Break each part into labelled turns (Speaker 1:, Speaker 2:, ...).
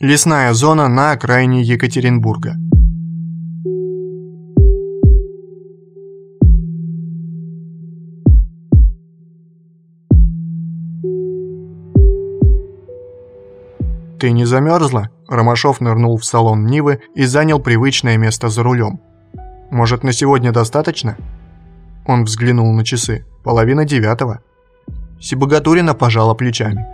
Speaker 1: Лесная зона на окраине Екатеринбурга. «Ты не замерзла?» Ромашов нырнул в салон Нивы и занял привычное место за рулем. «Может, на сегодня достаточно?» Он взглянул на часы. «Половина девятого». Сибагатурина пожала плечами.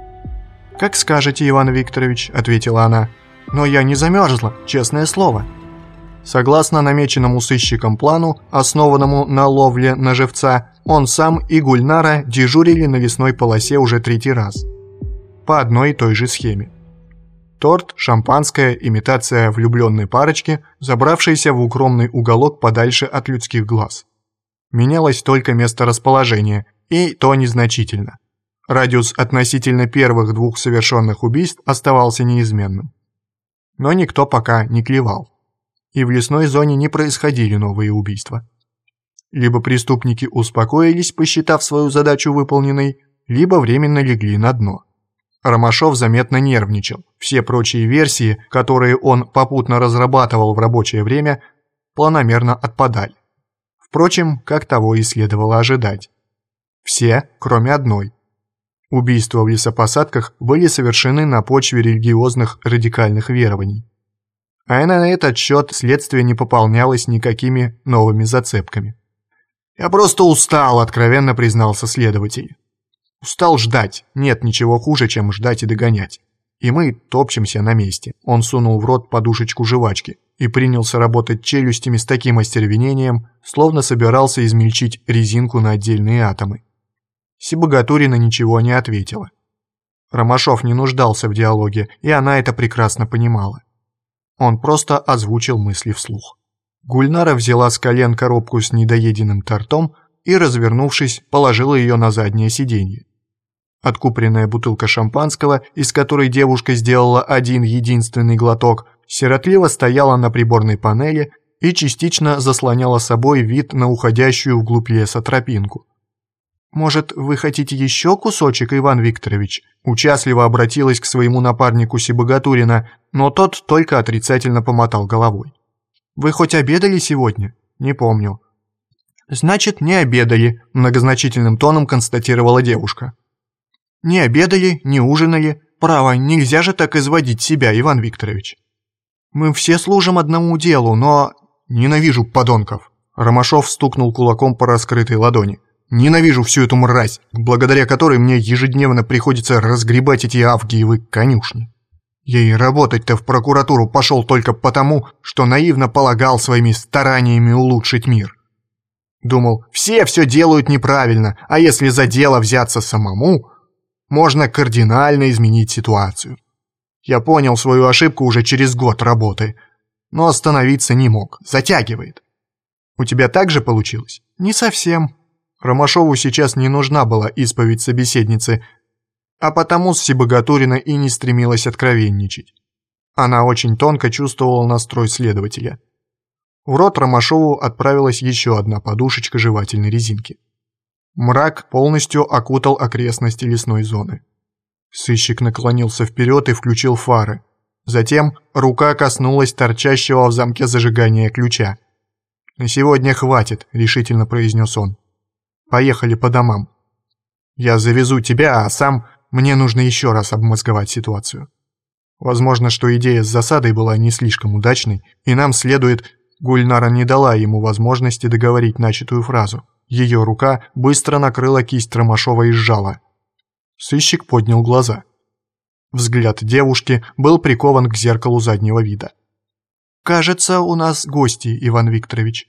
Speaker 1: «Как скажете, Иван Викторович», — ответила она. «Но я не замерзла, честное слово». Согласно намеченному сыщиком плану, основанному на ловле на живца, он сам и Гульнара дежурили на лесной полосе уже третий раз. По одной и той же схеме. Торт, шампанское, имитация влюбленной парочки, забравшейся в укромный уголок подальше от людских глаз. Менялось только место расположения, и то незначительно. Радиус относительно первых двух совершенных убийств оставался неизменным. Но никто пока не клевал. И в лесной зоне не происходили новые убийства. Либо преступники успокоились, посчитав свою задачу выполненной, либо временно легли на дно. Ромашов заметно нервничал. Все прочие версии, которые он попутно разрабатывал в рабочее время, планомерно отпадали. Впрочем, как того и следовало ожидать. Все, кроме одной. Убийства в лесопосадках были совершены на почве религиозных радикальных верований. А на этот счет следствие не пополнялось никакими новыми зацепками. «Я просто устал», — откровенно признался следователь. «Устал ждать. Нет ничего хуже, чем ждать и догонять. И мы топчемся на месте». Он сунул в рот подушечку жвачки и принялся работать челюстями с таким остервенением, словно собирался измельчить резинку на отдельные атомы. Сибагатурина ничего не ответила. Ромашов не нуждался в диалоге, и она это прекрасно понимала. Он просто озвучил мысли вслух. Гульнара взяла с колен коробку с недоеденным тортом и, развернувшись, положила ее на заднее сиденье. Откупленная бутылка шампанского, из которой девушка сделала один единственный глоток, сиротливо стояла на приборной панели и частично заслоняла собой вид на уходящую вглубь леса тропинку. «Может, вы хотите еще кусочек, Иван Викторович?» Участливо обратилась к своему напарнику Сибагатурина, но тот только отрицательно помотал головой. «Вы хоть обедали сегодня?» «Не помню». «Значит, не обедали», – многозначительным тоном констатировала девушка. «Не обедали, не ужинали. Право, нельзя же так изводить себя, Иван Викторович. Мы все служим одному делу, но... Ненавижу подонков». Ромашов стукнул кулаком по раскрытой ладони. Ненавижу всю эту мразь, благодаря которой мне ежедневно приходится разгребать эти авгиевы конюшни. Я и работать-то в прокуратуру пошел только потому, что наивно полагал своими стараниями улучшить мир. Думал, все все делают неправильно, а если за дело взяться самому, можно кардинально изменить ситуацию. Я понял свою ошибку уже через год работы, но остановиться не мог, затягивает. У тебя так же получилось? Не совсем, Ромашову сейчас не нужна была исповедь собеседницы, а потому Сибагатурина и не стремилась откровенничать. Она очень тонко чувствовала настрой следователя. В рот Ромашову отправилась еще одна подушечка жевательной резинки. Мрак полностью окутал окрестности лесной зоны. Сыщик наклонился вперед и включил фары. Затем рука коснулась торчащего в замке зажигания ключа. «На сегодня хватит», — решительно произнес он. Поехали по домам. Я завезу тебя, а сам мне нужно еще раз обмозговать ситуацию. Возможно, что идея с засадой была не слишком удачной, и нам следует... Гульнара не дала ему возможности договорить начатую фразу. Ее рука быстро накрыла кисть Ромашова и сжала. Сыщик поднял глаза. Взгляд девушки был прикован к зеркалу заднего вида. «Кажется, у нас гости, Иван Викторович».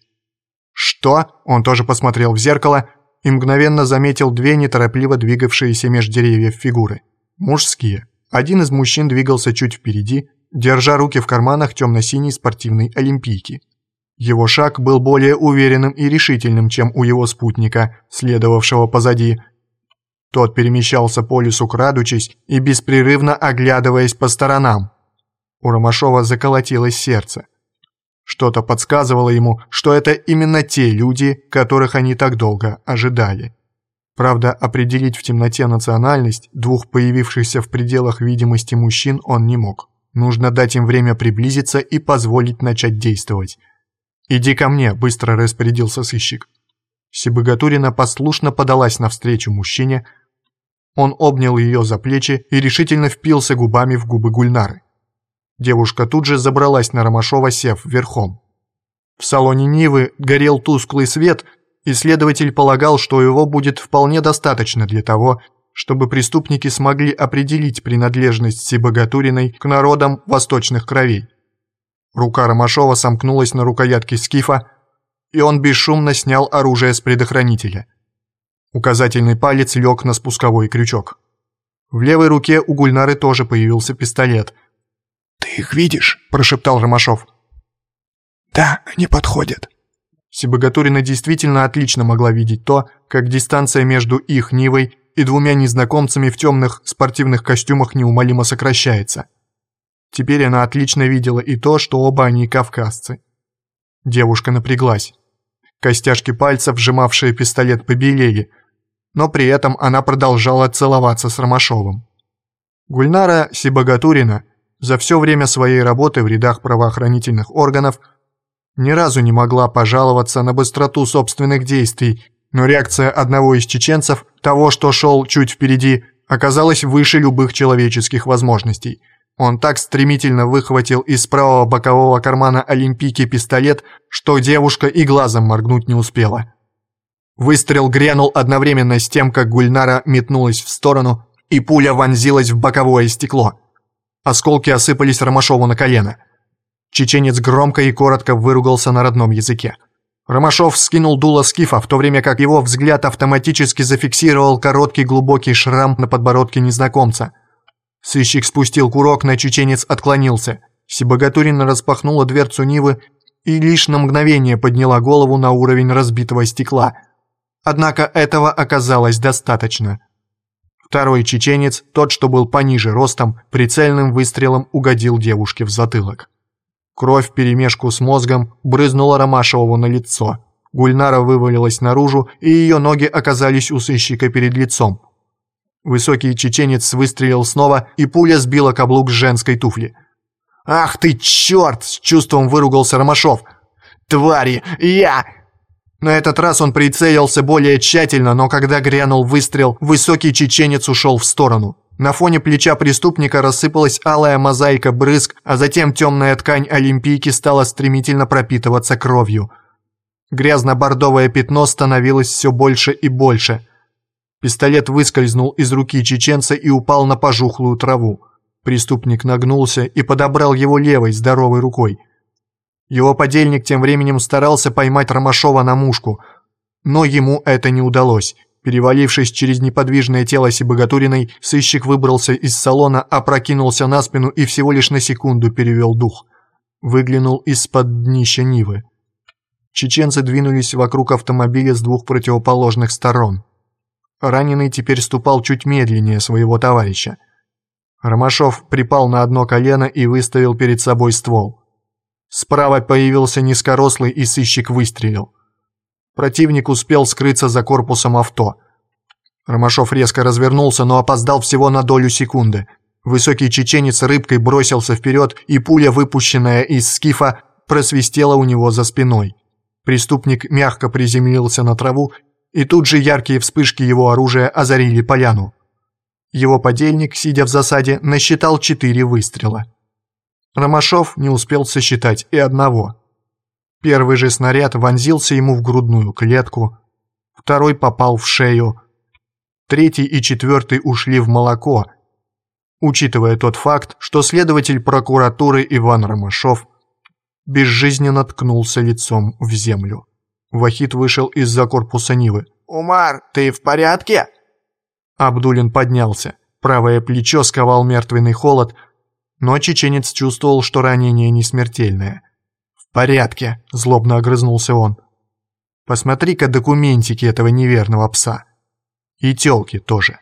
Speaker 1: «Что?» Он тоже посмотрел в зеркало и мгновенно заметил две неторопливо двигавшиеся меж деревьев фигуры. Мужские. Один из мужчин двигался чуть впереди, держа руки в карманах темно-синей спортивной олимпийки. Его шаг был более уверенным и решительным, чем у его спутника, следовавшего позади. Тот перемещался по лесу крадучись и беспрерывно оглядываясь по сторонам. У Ромашова заколотилось сердце. Что-то подсказывало ему, что это именно те люди, которых они так долго ожидали. Правда, определить в темноте национальность двух появившихся в пределах видимости мужчин он не мог. Нужно дать им время приблизиться и позволить начать действовать. «Иди ко мне», – быстро распорядился сыщик. Сибагатурина послушно подалась навстречу мужчине. Он обнял ее за плечи и решительно впился губами в губы Гульнары. Девушка тут же забралась на Ромашова, сев верхом. В салоне Нивы горел тусклый свет, и следователь полагал, что его будет вполне достаточно для того, чтобы преступники смогли определить принадлежность Сибагатуриной к народам восточных кровей. Рука Ромашова сомкнулась на рукоятке скифа, и он бесшумно снял оружие с предохранителя. Указательный палец лег на спусковой крючок. В левой руке у Гульнары тоже появился пистолет.
Speaker 2: «Ты их видишь?» – прошептал Ромашов.
Speaker 3: «Да, они подходят».
Speaker 1: Сибагатурина действительно отлично могла видеть то, как дистанция между их Нивой и двумя незнакомцами в темных спортивных костюмах неумолимо сокращается. Теперь она отлично видела и то, что оба они кавказцы. Девушка напряглась. Костяшки пальцев, сжимавшие пистолет, побелели, но при этом она продолжала целоваться с Ромашовым. Гульнара Сибагатурина за все время своей работы в рядах правоохранительных органов ни разу не могла пожаловаться на быстроту собственных действий но реакция одного из чеченцев, того, что шел чуть впереди, оказалась выше любых человеческих возможностей. Он так стремительно выхватил из правого бокового кармана Олимпийки пистолет, что девушка и глазом моргнуть не успела. Выстрел грянул одновременно с тем, как Гульнара метнулась в сторону, и пуля вонзилась в боковое стекло. Осколки осыпались Ромашову на колено. Чеченец громко и коротко выругался на родном языке. Ромашов скинул дуло скифа, в то время как его взгляд автоматически зафиксировал короткий глубокий шрам на подбородке незнакомца. Сыщик спустил курок, но чеченец отклонился. Сибагатурина распахнула дверцу Нивы и лишь на мгновение подняла голову на уровень разбитого стекла. Однако этого оказалось достаточно. Второй чеченец, тот, что был пониже ростом, прицельным выстрелом угодил девушке в затылок. Кровь вперемешку с мозгом брызнула Ромашеву на лицо. Гульнара вывалилась наружу, и ее ноги оказались у сыщика перед лицом. Высокий чеченец выстрелил снова, и пуля сбила каблук с женской туфли. «Ах ты черт!» – с чувством выругался Ромашов. «Твари! Я!» На этот раз он прицелился более тщательно, но когда грянул выстрел, высокий чеченец ушел в сторону. На фоне плеча преступника рассыпалась алая мозаика брызг, а затем темная ткань олимпийки стала стремительно пропитываться кровью. Грязно-бордовое пятно становилось все больше и больше. Пистолет выскользнул из руки чеченца и упал на пожухлую траву. Преступник нагнулся и подобрал его левой, здоровой рукой. Его подельник тем временем старался поймать Ромашова на мушку, но ему это не удалось. Перевалившись через неподвижное тело Сибагатуриной, сыщик выбрался из салона, опрокинулся на спину и всего лишь на секунду перевел дух. Выглянул из-под днища Нивы. Чеченцы двинулись вокруг автомобиля с двух противоположных сторон. Раненый теперь ступал чуть медленнее своего товарища. Ромашов припал на одно колено и выставил перед собой ствол. Справа появился низкорослый и сыщик выстрелил. Противник успел скрыться за корпусом авто. Ромашов резко развернулся, но опоздал всего на долю секунды. Высокий чеченец рыбкой бросился вперед, и пуля, выпущенная из скифа, просвистела у него за спиной. Преступник мягко приземлился на траву, и тут же яркие вспышки его оружия озарили поляну. Его подельник, сидя в засаде, насчитал четыре выстрела. Ромашов не успел сосчитать и одного – Первый же снаряд вонзился ему в грудную клетку, второй попал в шею, третий и четвертый ушли в молоко. Учитывая тот факт, что следователь прокуратуры Иван Ромашов безжизненно ткнулся лицом в землю. Вахид вышел из-за корпуса Нивы.
Speaker 3: «Умар, ты в порядке?»
Speaker 1: Абдулин поднялся. Правое плечо сковал мертвенный холод, но чеченец чувствовал, что ранение не смертельное порядке», – злобно огрызнулся он. «Посмотри-ка документики этого неверного пса. И тёлки тоже».